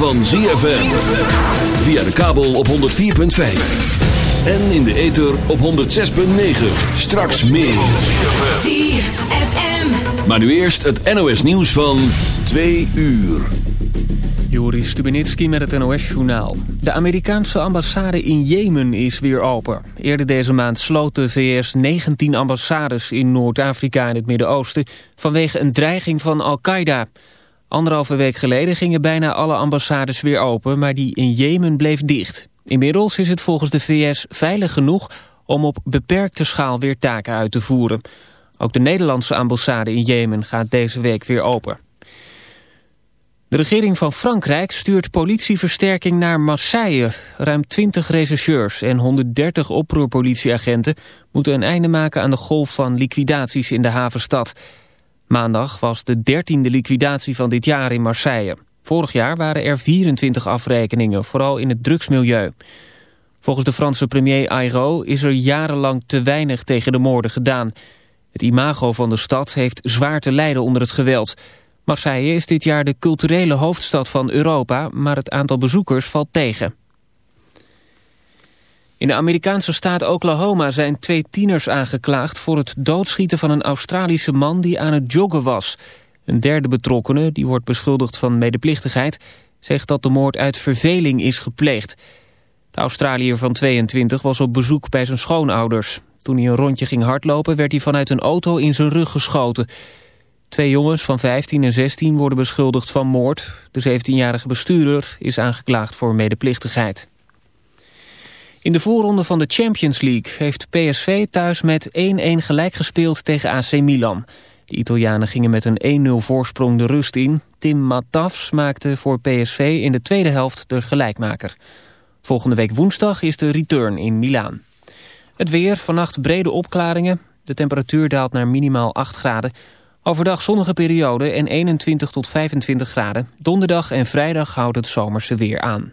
van ZFM. Via de kabel op 104.5. En in de ether op 106.9. Straks meer. ZFM. Maar nu eerst het NOS nieuws van 2 uur. Joris Stubenitski met het NOS-journaal. De Amerikaanse ambassade in Jemen is weer open. Eerder deze maand sloot de VS 19 ambassades in Noord-Afrika en het Midden-Oosten... vanwege een dreiging van Al-Qaeda. Anderhalve week geleden gingen bijna alle ambassades weer open... maar die in Jemen bleef dicht. Inmiddels is het volgens de VS veilig genoeg om op beperkte schaal weer taken uit te voeren. Ook de Nederlandse ambassade in Jemen gaat deze week weer open. De regering van Frankrijk stuurt politieversterking naar Marseille. Ruim 20 rechercheurs en 130 oproerpolitieagenten... moeten een einde maken aan de golf van liquidaties in de havenstad. Maandag was de dertiende liquidatie van dit jaar in Marseille. Vorig jaar waren er 24 afrekeningen, vooral in het drugsmilieu. Volgens de Franse premier Ayrault is er jarenlang te weinig tegen de moorden gedaan. Het imago van de stad heeft zwaar te lijden onder het geweld... Marseille is dit jaar de culturele hoofdstad van Europa, maar het aantal bezoekers valt tegen. In de Amerikaanse staat Oklahoma zijn twee tieners aangeklaagd voor het doodschieten van een Australische man die aan het joggen was. Een derde betrokkene, die wordt beschuldigd van medeplichtigheid, zegt dat de moord uit verveling is gepleegd. De Australiër van 22 was op bezoek bij zijn schoonouders. Toen hij een rondje ging hardlopen werd hij vanuit een auto in zijn rug geschoten. Twee jongens van 15 en 16 worden beschuldigd van moord. De 17-jarige bestuurder is aangeklaagd voor medeplichtigheid. In de voorronde van de Champions League heeft PSV thuis met 1-1 gelijk gespeeld tegen AC Milan. De Italianen gingen met een 1-0 voorsprong de rust in. Tim Matafs maakte voor PSV in de tweede helft de gelijkmaker. Volgende week woensdag is de return in Milaan. Het weer, vannacht brede opklaringen. De temperatuur daalt naar minimaal 8 graden. Overdag zonnige periode en 21 tot 25 graden. Donderdag en vrijdag houdt het zomerse weer aan.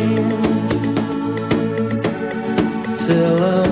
still alone.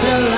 till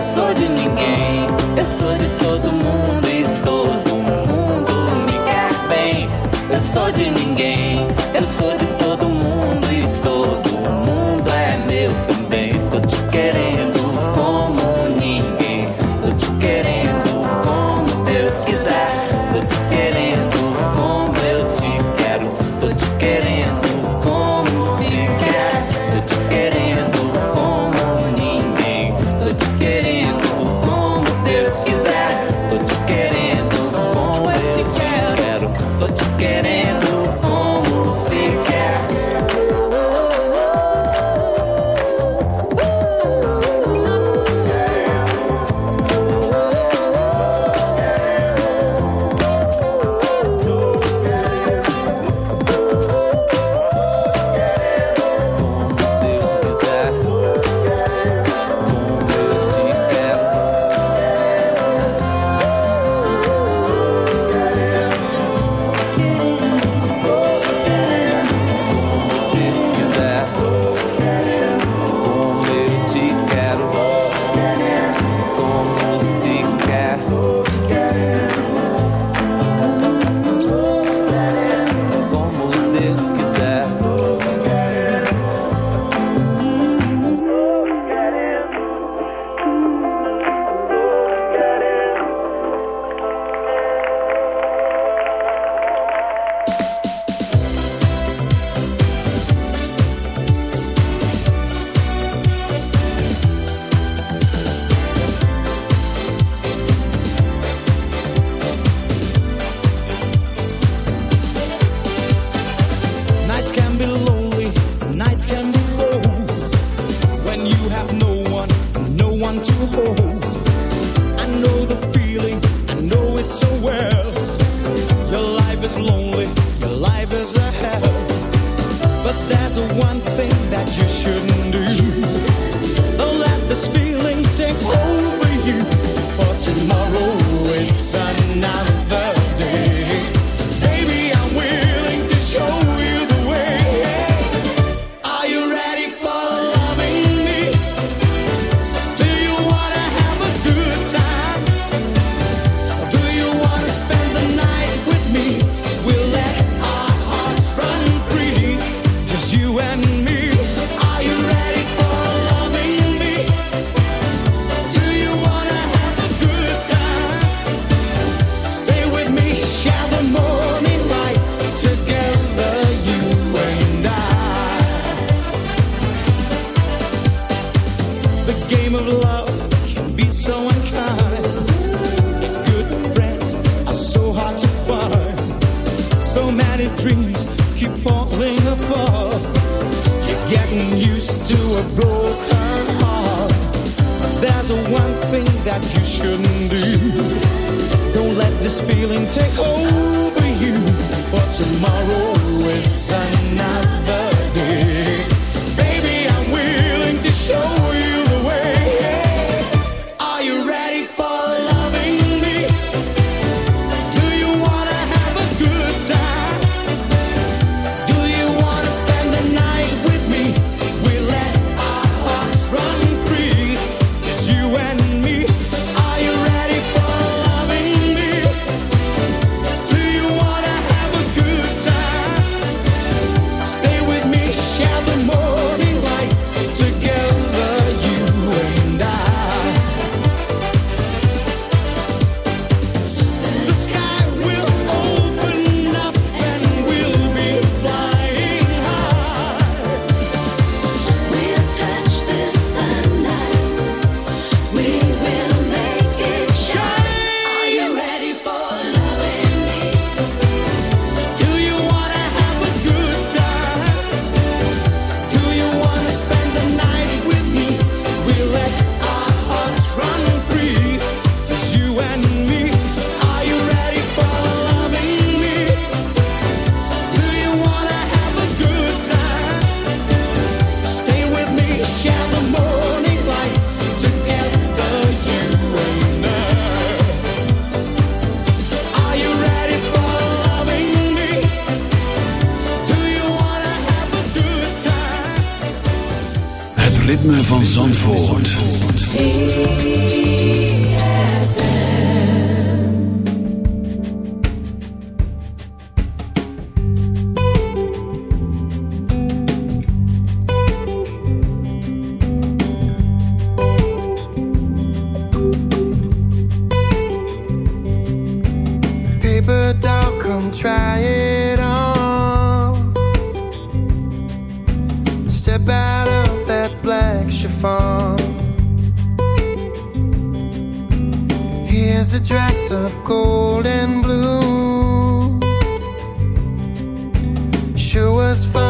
Eu sou de ninguém, eu sou de todo mundo e todo mundo me quer bem. Eu sou de ninguém. belong was fun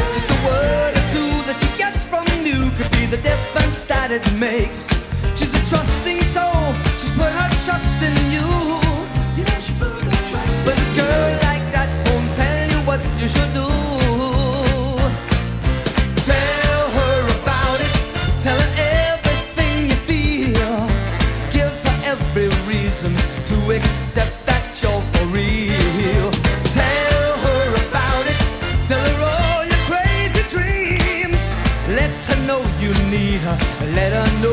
difference that it makes. She's a trusting soul, she's put her trust in you. you know she put her trust but a girl like that won't tell you what you should do. Tell her about it, tell her everything you feel. Give her every reason to accept let her know